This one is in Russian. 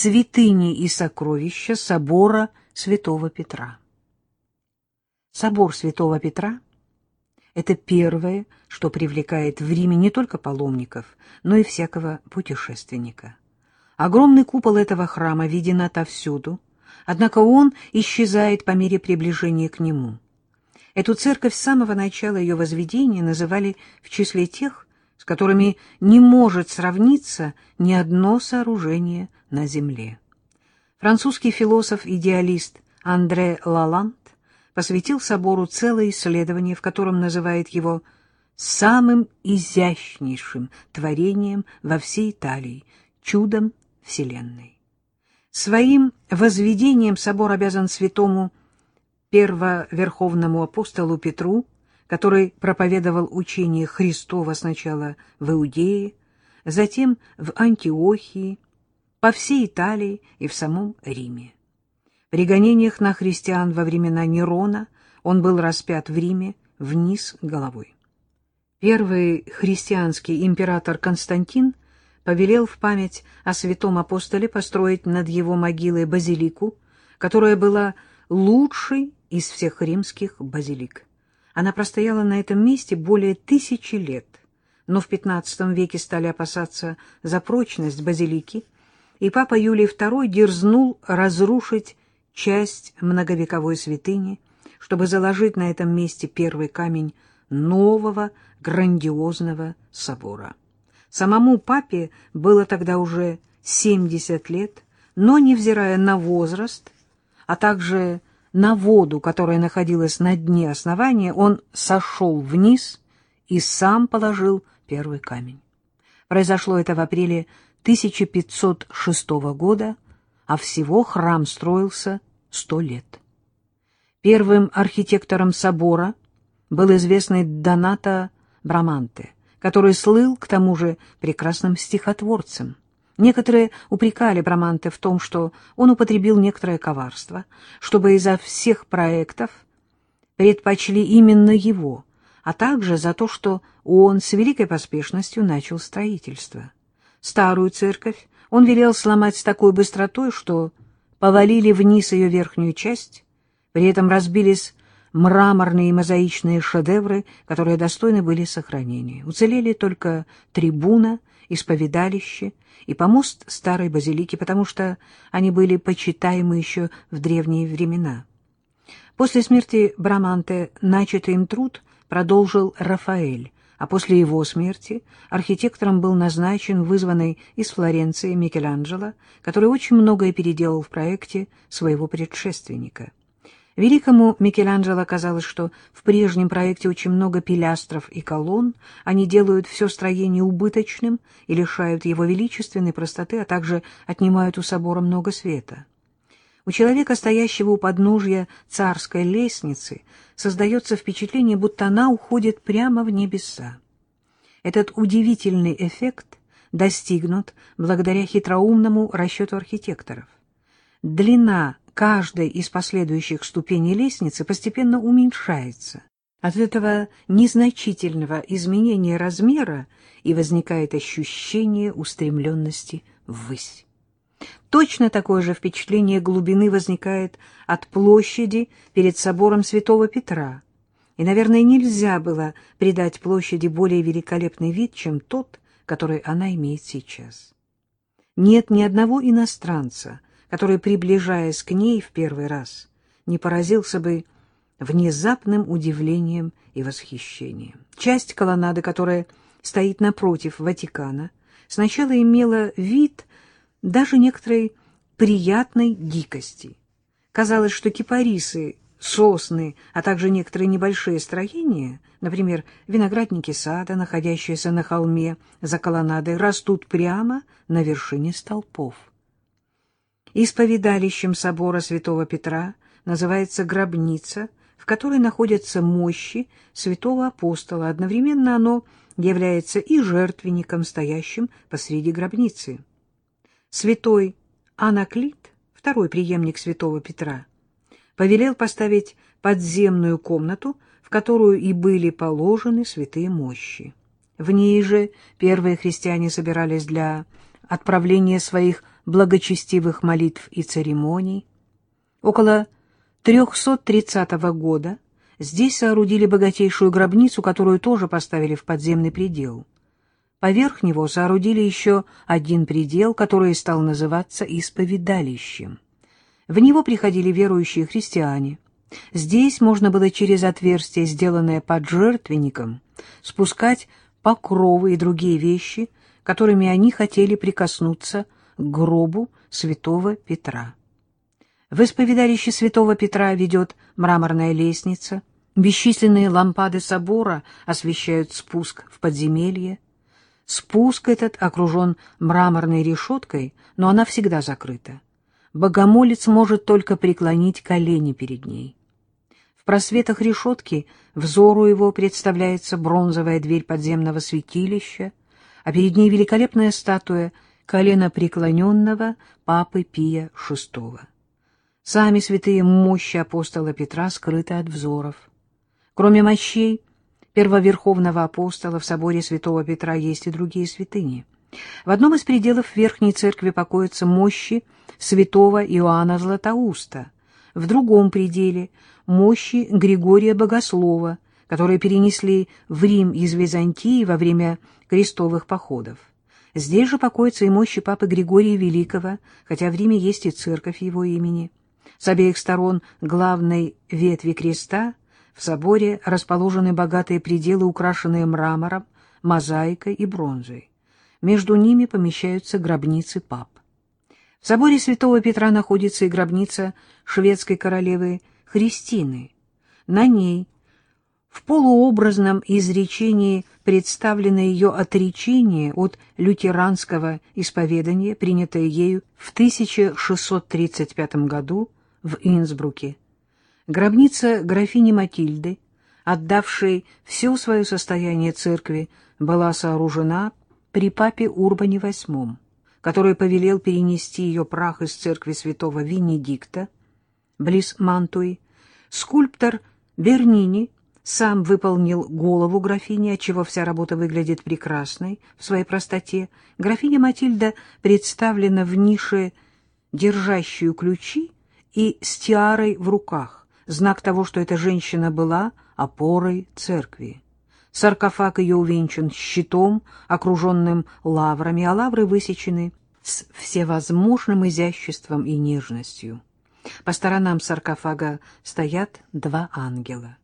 святыни и сокровища собора святого Петра. Собор святого Петра — это первое, что привлекает в Риме не только паломников, но и всякого путешественника. Огромный купол этого храма виден отовсюду, однако он исчезает по мере приближения к нему. Эту церковь с самого начала ее возведения называли в числе тех, которыми не может сравниться ни одно сооружение на земле. Французский философ-идеалист Андре Лаланд посвятил собору целое исследование, в котором называет его самым изящнейшим творением во всей Италии, чудом Вселенной. Своим возведением собор обязан святому первоверховному апостолу Петру, который проповедовал учение Христова сначала в Иудее, затем в Антиохии, по всей Италии и в самом Риме. При гонениях на христиан во времена Нерона он был распят в Риме вниз головой. Первый христианский император Константин повелел в память о святом апостоле построить над его могилой базилику, которая была лучшей из всех римских базилик. Она простояла на этом месте более тысячи лет, но в XV веке стали опасаться за прочность базилики, и папа Юлий II дерзнул разрушить часть многовековой святыни, чтобы заложить на этом месте первый камень нового грандиозного собора. Самому папе было тогда уже 70 лет, но, невзирая на возраст, а также на воду, которая находилась на дне основания, он сошел вниз и сам положил первый камень. Произошло это в апреле 1506 года, а всего храм строился сто лет. Первым архитектором собора был известный Доната Браманте, который слыл, к тому же, прекрасным стихотворцем. Некоторые упрекали Браманте в том, что он употребил некоторое коварство, чтобы изо всех проектов предпочли именно его, а также за то, что он с великой поспешностью начал строительство. Старую церковь он велел сломать с такой быстротой, что повалили вниз ее верхнюю часть, при этом разбились мраморные и мозаичные шедевры, которые достойны были сохранения. Уцелели только трибуна, исповедалище и помост старой базилики, потому что они были почитаемы еще в древние времена. После смерти Браманте начатый им труд продолжил Рафаэль, а после его смерти архитектором был назначен вызванный из Флоренции Микеланджело, который очень многое переделал в проекте своего предшественника. Великому Микеланджело казалось, что в прежнем проекте очень много пилястров и колонн, они делают все строение убыточным и лишают его величественной простоты, а также отнимают у собора много света. У человека, стоящего у подножья царской лестницы, создается впечатление, будто она уходит прямо в небеса. Этот удивительный эффект достигнут благодаря хитроумному расчету архитекторов. Длина каждой из последующих ступеней лестницы постепенно уменьшается. От этого незначительного изменения размера и возникает ощущение устремленности ввысь. Точно такое же впечатление глубины возникает от площади перед собором Святого Петра. И, наверное, нельзя было придать площади более великолепный вид, чем тот, который она имеет сейчас. Нет ни одного иностранца, который, приближаясь к ней в первый раз, не поразился бы внезапным удивлением и восхищением. Часть колоннады, которая стоит напротив Ватикана, сначала имела вид даже некоторой приятной дикости. Казалось, что кипарисы, сосны, а также некоторые небольшие строения, например, виноградники сада, находящиеся на холме за колоннадой, растут прямо на вершине столпов. Исповедалищем собора святого Петра называется гробница, в которой находятся мощи святого апостола. Одновременно оно является и жертвенником, стоящим посреди гробницы. Святой Анаклит, второй преемник святого Петра, повелел поставить подземную комнату, в которую и были положены святые мощи. В ней же первые христиане собирались для отправления своих благочестивых молитв и церемоний. Около 330 года здесь соорудили богатейшую гробницу, которую тоже поставили в подземный предел. Поверх него соорудили еще один предел, который стал называться исповедалищем. В него приходили верующие христиане. Здесь можно было через отверстие, сделанное под жертвенником, спускать покровы и другие вещи, которыми они хотели прикоснуться к гробу святого Петра. В исповедалище святого Петра ведет мраморная лестница, бесчисленные лампады собора освещают спуск в подземелье. Спуск этот окружен мраморной решеткой, но она всегда закрыта. Богомолец может только преклонить колени перед ней. В просветах решетки взору его представляется бронзовая дверь подземного святилища, а перед ней великолепная статуя колена преклоненного папы Пия VI. Сами святые мощи апостола Петра скрыты от взоров. Кроме мощей первоверховного апостола в соборе святого Петра есть и другие святыни. В одном из пределов Верхней Церкви покоятся мощи святого Иоанна Златоуста, в другом пределе — мощи Григория Богослова, которые перенесли в Рим из Византии во время крестовых походов. Здесь же покоятся и мощи Папы Григория Великого, хотя в Риме есть и церковь его имени. С обеих сторон главной ветви креста в соборе расположены богатые пределы, украшенные мрамором, мозаикой и бронзой. Между ними помещаются гробницы пап. В соборе святого Петра находится и гробница шведской королевы Христины. На ней в полуобразном изречении представлено ее отречение от лютеранского исповедания, принятое ею в 1635 году в Инсбруке. Гробница графини Матильды, отдавшей все свое состояние церкви, была сооружена при папе Урбане VIII, который повелел перенести ее прах из церкви святого Венедикта, близ Мантуи. Скульптор Бернини сам выполнил голову графини, отчего вся работа выглядит прекрасной в своей простоте. Графиня Матильда представлена в нише, держащую ключи, и с тиарой в руках, знак того, что эта женщина была опорой церкви. Саркофаг ее увенчан щитом, окруженным лаврами, а лавры высечены с всевозможным изяществом и нежностью. По сторонам саркофага стоят два ангела.